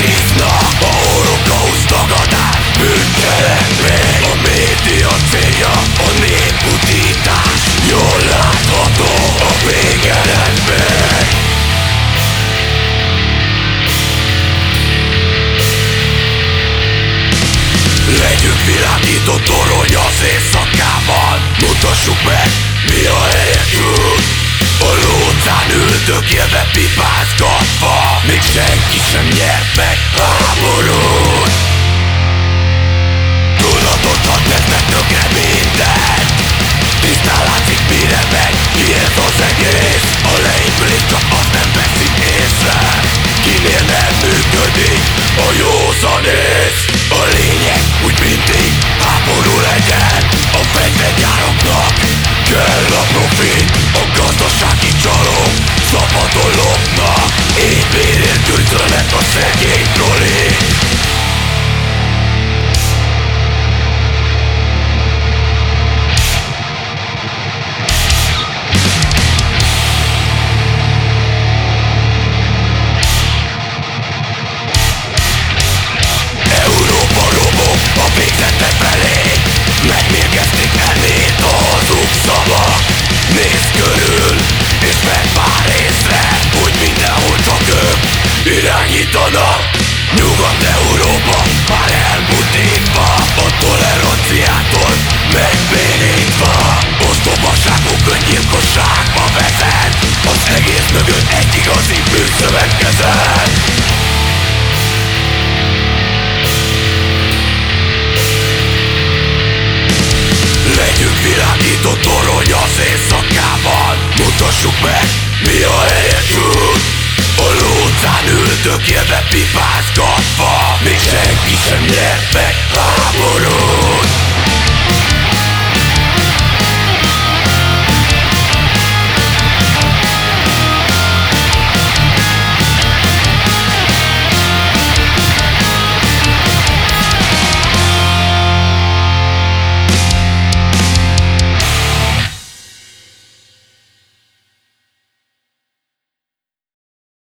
Szívta a holokauszt tagadás A média célja a néputítás Jól látható a végeredmény Legyünk világító torony az éjszakában. Mutassuk meg, mi a helyetünk. A lócán ültök, jeve pipázgat háborút Tudatot ad tesznek tökre minden. Tisztán látszik mire megy, mi az egész. A leépülés azt nem veszik észre. Kinél nem működik a józanész A lényeg úgy mindig háború legyen. A fegyvergyáraknak kell a profit. A gazdasági csalók szabadon lopnak. Így bérért gyűjtönek a szegény trolik irányítanak Nyugat-Európa már elmutítva A toleranciától megbénítva Ostobaságuk öngyilkosságba vezet Az egész mögött egy igazi bűnszövetkezet világító torony az éjszakában Mutassuk meg, Be fast